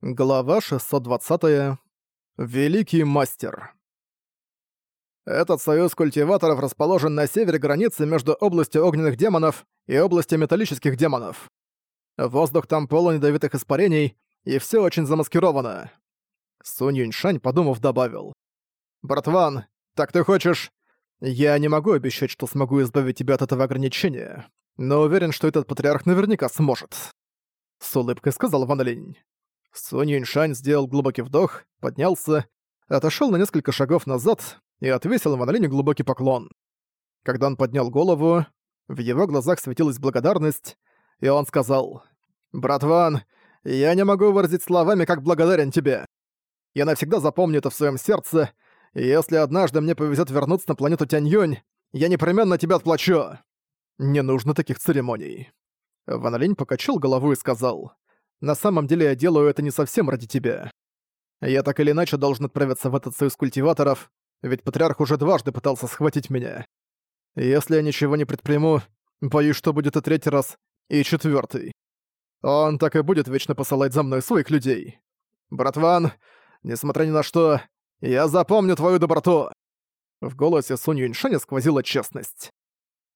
Глава 620. Великий мастер. Этот союз культиваторов расположен на севере границы между областью огненных демонов и областью металлических демонов. Воздух там полон ядовитых испарений, и все очень замаскировано. Сунь Юньшань, подумав, добавил. «Братван, так ты хочешь...» «Я не могу обещать, что смогу избавить тебя от этого ограничения, но уверен, что этот патриарх наверняка сможет», — с улыбкой сказал Ван Линь. Сунь Юньшань сделал глубокий вдох, поднялся, отошел на несколько шагов назад и отвесил Ван Линю глубокий поклон. Когда он поднял голову, в его глазах светилась благодарность, и он сказал, «Брат Ван, я не могу выразить словами, как благодарен тебе. Я навсегда запомню это в своем сердце, и если однажды мне повезет вернуться на планету Тянь-Юнь, я непременно тебя отплачу. Не нужно таких церемоний». Ван Линь покачал голову и сказал, на самом деле я делаю это не совсем ради тебя. Я так или иначе должен отправиться в этот союз культиваторов, ведь патриарх уже дважды пытался схватить меня. Если я ничего не предприму, боюсь, что будет и третий раз, и четвертый. Он так и будет вечно посылать за мной своих людей. Братван, несмотря ни на что, я запомню твою доброту!» В голосе Сунь Юньшаня сквозила честность.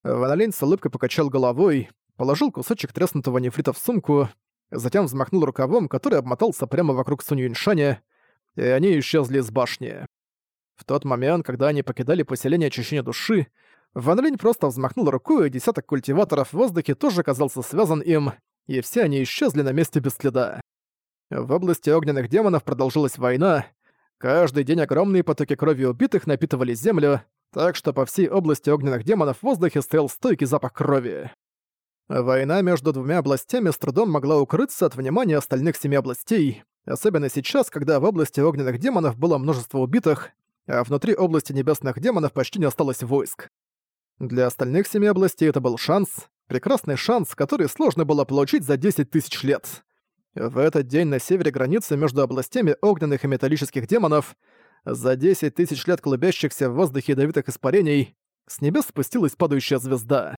Ван с улыбкой покачал головой, положил кусочек треснутого нефрита в сумку затем взмахнул рукавом, который обмотался прямо вокруг Сунь Юньшаня, и они исчезли из башни. В тот момент, когда они покидали поселение очищения души, Ван Линь просто взмахнул рукой, и десяток культиваторов в воздухе тоже оказался связан им, и все они исчезли на месте без следа. В области огненных демонов продолжилась война. Каждый день огромные потоки крови убитых напитывали землю, так что по всей области огненных демонов в воздухе стоял стойкий запах крови. Война между двумя областями с трудом могла укрыться от внимания остальных семи областей, особенно сейчас, когда в области огненных демонов было множество убитых, а внутри области небесных демонов почти не осталось войск. Для остальных семи областей это был шанс, прекрасный шанс, который сложно было получить за 10 тысяч лет. В этот день на севере границы между областями огненных и металлических демонов за 10 тысяч лет клубящихся в воздухе ядовитых испарений с небес спустилась падающая звезда.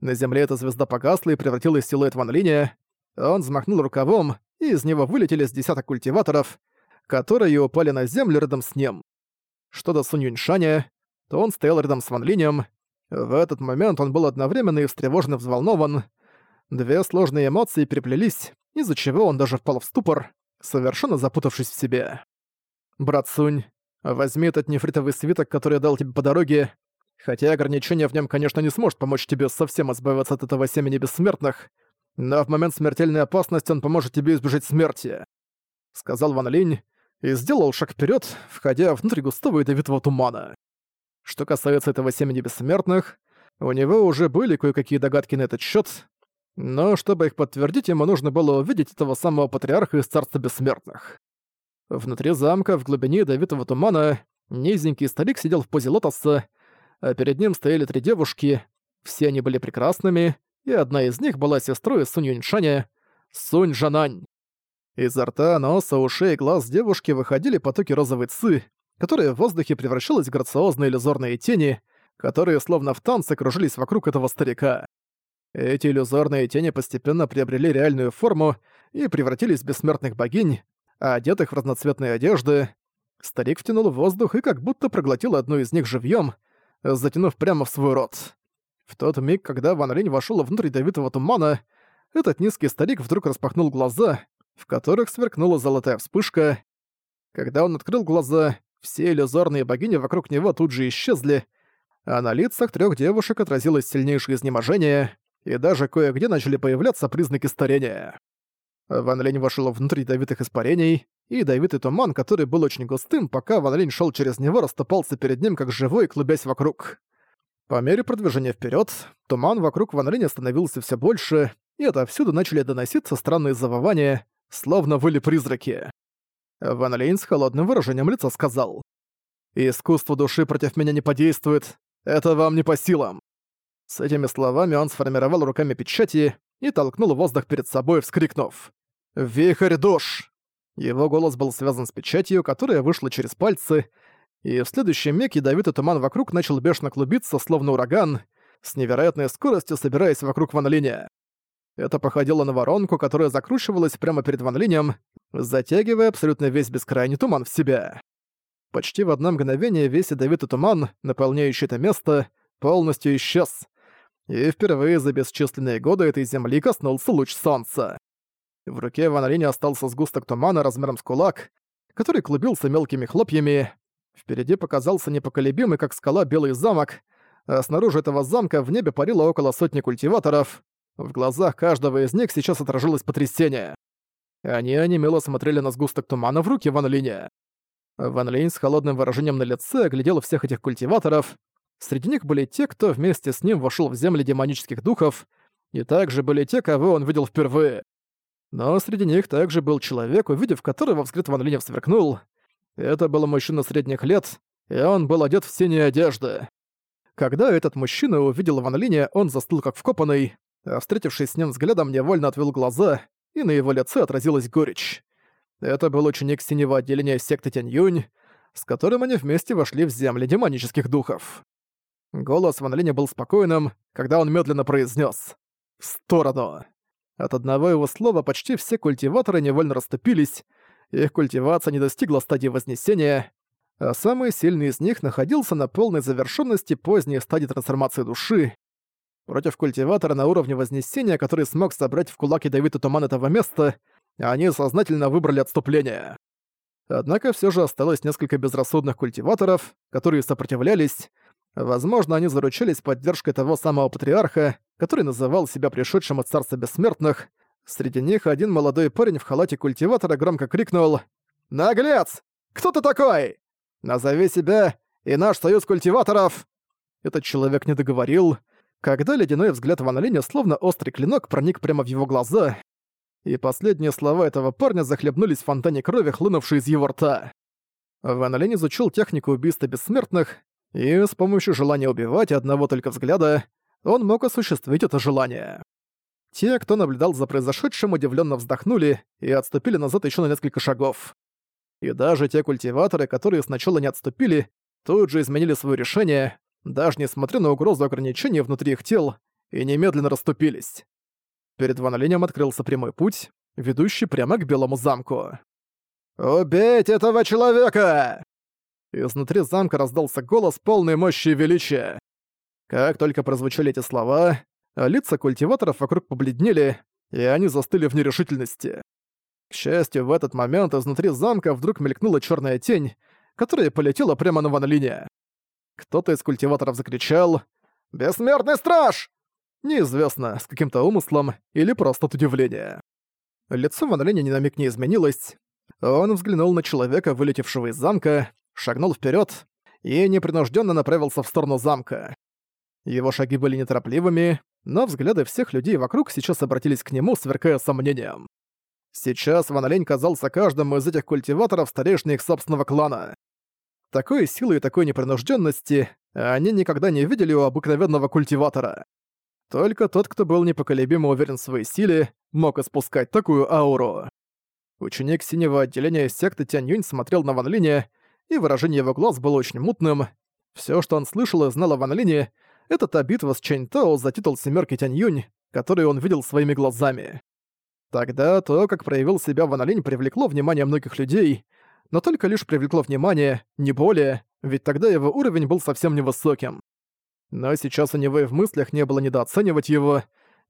На земле эта звезда погасла и превратилась в силуэт Ван Линя. Он взмахнул рукавом, и из него вылетели с десяток культиваторов, которые упали на землю рядом с ним. Что до Сунь Юньшаня, то он стоял рядом с Ван Линем. В этот момент он был одновременно и встревожен и взволнован. Две сложные эмоции переплелись, из-за чего он даже впал в ступор, совершенно запутавшись в себе. «Брат Сунь, возьми этот нефритовый свиток, который я дал тебе по дороге, Хотя ограничение в нем, конечно, не сможет помочь тебе совсем избавиться от этого семени бессмертных, но в момент смертельной опасности он поможет тебе избежать смерти», — сказал Ван Линь и сделал шаг вперед, входя внутрь густого ядовитого тумана. Что касается этого семени бессмертных, у него уже были кое-какие догадки на этот счет, но чтобы их подтвердить, ему нужно было увидеть этого самого патриарха из Царства Бессмертных. Внутри замка, в глубине ядовитого тумана, низенький старик сидел в позе лотоса, а перед ним стояли три девушки. Все они были прекрасными, и одна из них была сестрой Сунь Юньшаня, Сунь Жанань. Изо рта, носа, ушей и глаз девушки выходили потоки розовой ци, которые в воздухе превращались в грациозные иллюзорные тени, которые словно в танце кружились вокруг этого старика. Эти иллюзорные тени постепенно приобрели реальную форму и превратились в бессмертных богинь, одетых в разноцветные одежды. Старик втянул воздух и как будто проглотил одну из них живьем, затянув прямо в свой рот. В тот миг, когда Ван Линь вошёл внутрь ядовитого тумана, этот низкий старик вдруг распахнул глаза, в которых сверкнула золотая вспышка. Когда он открыл глаза, все иллюзорные богини вокруг него тут же исчезли, а на лицах трёх девушек отразилось сильнейшее изнеможение, и даже кое-где начали появляться признаки старения. Ван Линь вошёл внутрь ядовитых испарений, и ядовитый туман, который был очень густым, пока Ван Линь шёл через него, расступался перед ним как живой, клубясь вокруг. По мере продвижения вперед, туман вокруг Ван Линя становился все больше, и отовсюду начали доноситься странные завывания, словно выли призраки. Ван Линь с холодным выражением лица сказал. «Искусство души против меня не подействует, это вам не по силам». С этими словами он сформировал руками печати и толкнул воздух перед собой, вскрикнув. «Вихрь душ!» Его голос был связан с печатью, которая вышла через пальцы, и в следующий миг ядовитый туман вокруг начал бешено клубиться, словно ураган, с невероятной скоростью собираясь вокруг Ван Линя. Это походило на воронку, которая закручивалась прямо перед Ван Линем, затягивая абсолютно весь бескрайний туман в себя. Почти в одно мгновение весь ядовитый туман, наполняющий это место, полностью исчез. И впервые за бесчисленные годы этой земли коснулся луч солнца. В руке Ван Линя остался сгусток тумана размером с кулак, который клубился мелкими хлопьями. Впереди показался непоколебимый, как скала, белый замок, а снаружи этого замка в небе парило около сотни культиваторов. В глазах каждого из них сейчас отражилось потрясение. Они онемело смотрели на сгусток тумана в руке Ван Линя. Ван Линь с холодным выражением на лице оглядел всех этих культиваторов. Среди них были те, кто вместе с ним вошел в земли демонических духов, и также были те, кого он видел впервые. Но среди них также был человек, увидев которого взгляд Ван Линя сверкнул. Это был мужчина средних лет, и он был одет в синие одежды. Когда этот мужчина увидел Ван Линя, он застыл как вкопанный, а встретившись с ним взглядом, невольно отвел глаза, и на его лице отразилась горечь. Это был ученик синего отделения секты Тянь-Юнь, с которым они вместе вошли в земли демонических духов. Голос Ван Линя был спокойным, когда он медленно произнес «В сторону!». От одного его слова почти все культиваторы невольно расступились, их культивация не достигла стадии Вознесения, а самый сильный из них находился на полной завершенности поздней стадии трансформации души. Против культиватора на уровне Вознесения, который смог собрать в кулак ядовитый туман этого места, они сознательно выбрали отступление. Однако все же осталось несколько безрассудных культиваторов, которые сопротивлялись. Возможно, они заручились поддержкой того самого патриарха, который называл себя пришедшим от Царства Бессмертных. Среди них один молодой парень в халате культиватора громко крикнул «Наглец! Кто ты такой? Назови себя и наш союз культиваторов!» Этот человек не договорил, когда ледяной взгляд Ван Линя словно острый клинок проник прямо в его глаза, и последние слова этого парня захлебнулись в фонтане крови, хлынувшей из его рта. Ван Линь изучил технику убийства бессмертных, и с помощью желания убивать одного только взгляда он мог осуществить это желание. Те, кто наблюдал за произошедшим, удивленно вздохнули и отступили назад еще на несколько шагов. И даже те культиваторы, которые сначала не отступили, тут же изменили свое решение, даже несмотря на угрозу ограничений внутри их тел, и немедленно расступились. Перед Ван открылся прямой путь, ведущий прямо к Белому замку. «Убейте этого человека!» Изнутри замка раздался голос полной мощи и величия. Как только прозвучали эти слова, лица культиваторов вокруг побледнели, и они застыли в нерешительности. К счастью, в этот момент изнутри замка вдруг мелькнула черная тень, которая полетела прямо на Ван Линя. Кто-то из культиваторов закричал «Бессмертный страж!» Неизвестно, с каким-то умыслом или просто от удивления. Лицо Ван Линя ни на миг не изменилось. Он взглянул на человека, вылетевшего из замка, шагнул вперед и непринужденно направился в сторону замка. Его шаги были неторопливыми, но взгляды всех людей вокруг сейчас обратились к нему, сверкая сомнением. Сейчас Ван Лень казался каждому из этих культиваторов старейшиной их собственного клана. Такой силы и такой непринужденности они никогда не видели у обыкновенного культиватора. Только тот, кто был непоколебимо уверен в своей силе, мог испускать такую ауру. Ученик синего отделения секты Тянь Юнь смотрел на Ван Линя, и выражение его глаз было очень мутным. Все, что он слышал и знал о Ван Лине, это та битва с Чэнь Тао за титул семерки Тянь Юнь, которую он видел своими глазами. Тогда то, как проявил себя Ван Линь, привлекло внимание многих людей, но только лишь привлекло внимание, не более, ведь тогда его уровень был совсем невысоким. Но сейчас у него и в мыслях не было недооценивать его.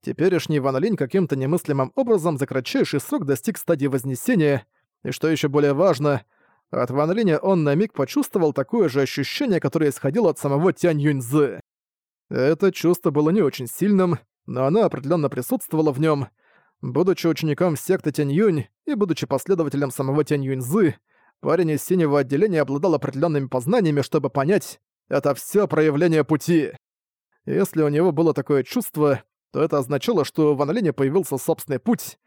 Теперешний Ван Линь каким-то немыслимым образом за кратчайший срок достиг стадии Вознесения, и что еще более важно — от Ван Линя он на миг почувствовал такое же ощущение, которое исходило от самого Тянь Юньзы. Это чувство было не очень сильным, но оно определенно присутствовало в нем. Будучи учеником секты Тянь Юнь и будучи последователем самого Тянь Юньзы, парень из синего отделения обладал определенными познаниями, чтобы понять, это все проявление пути. Если у него было такое чувство, то это означало, что у Ван Линя появился собственный путь,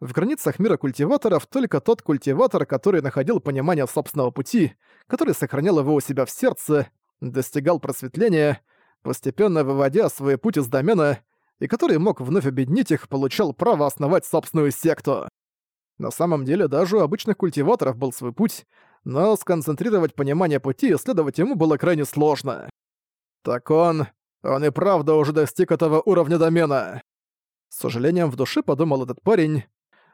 в границах мира культиваторов только тот культиватор, который находил понимание собственного пути, который сохранял его у себя в сердце, достигал просветления, постепенно выводя свой путь из домена, и который мог вновь объединить их, получал право основать собственную секту. На самом деле даже у обычных культиваторов был свой путь, но сконцентрировать понимание пути и следовать ему было крайне сложно. Так он... он и правда уже достиг этого уровня домена. С сожалением в душе подумал этот парень,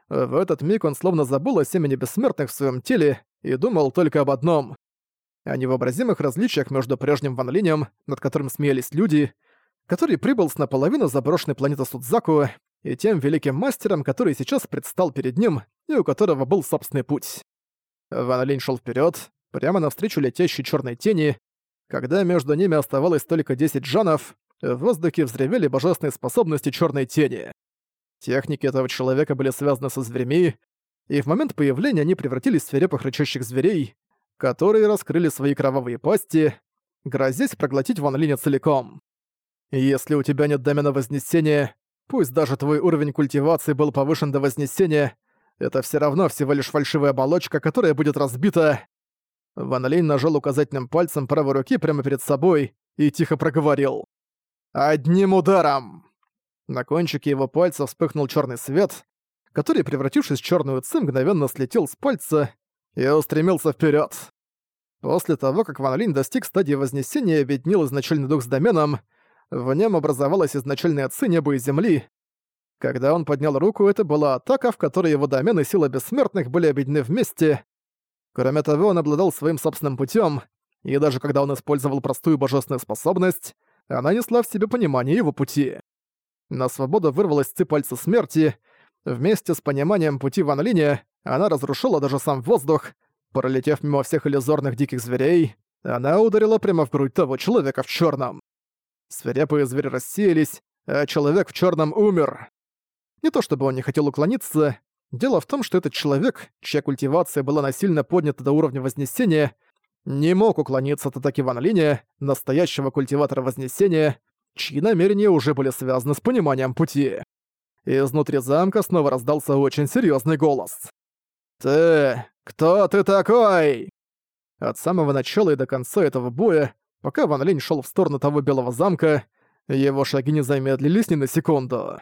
В этот миг он словно забыл о семени бессмертных в своем теле и думал только об одном. О невообразимых различиях между прежним Ван Линем, над которым смеялись люди, который прибыл с наполовину заброшенной планеты Судзаку, и тем великим мастером, который сейчас предстал перед ним и у которого был собственный путь. Ван Линь шел вперед, прямо навстречу летящей черной тени. Когда между ними оставалось только 10 джанов, в воздухе взревели божественные способности черной тени. Техники этого человека были связаны со зверями, и в момент появления они превратились в свирепых рычащих зверей, которые раскрыли свои кровавые пасти, грозясь проглотить Ван Линя целиком. Если у тебя нет домена Вознесения, пусть даже твой уровень культивации был повышен до Вознесения, это все равно всего лишь фальшивая оболочка, которая будет разбита. Ван Линь нажал указательным пальцем правой руки прямо перед собой и тихо проговорил. «Одним ударом!» На кончике его пальца вспыхнул черный свет, который, превратившись в черную ци, мгновенно слетел с пальца и устремился вперед. После того, как Ван Линь достиг стадии Вознесения и объединил изначальный дух с доменом, в нем образовалась изначальная ци неба и земли. Когда он поднял руку, это была атака, в которой его домен и сила бессмертных были объединены вместе. Кроме того, он обладал своим собственным путем, и даже когда он использовал простую божественную способность, она несла в себе понимание его пути. На свободу вырвалась ци пальца смерти. Вместе с пониманием пути Ван Линя она разрушила даже сам воздух. Пролетев мимо всех иллюзорных диких зверей, она ударила прямо в грудь того человека в черном. Свирепые звери рассеялись, а человек в черном умер. Не то чтобы он не хотел уклониться, дело в том, что этот человек, чья культивация была насильно поднята до уровня Вознесения, не мог уклониться от атаки Ван Линя, настоящего культиватора Вознесения, чьи намерения уже были связаны с пониманием пути. Изнутри замка снова раздался очень серьезный голос. «Ты... кто ты такой?» От самого начала и до конца этого боя Пока Ван Линь шел в сторону того белого замка, его шаги не замедлились ни на секунду.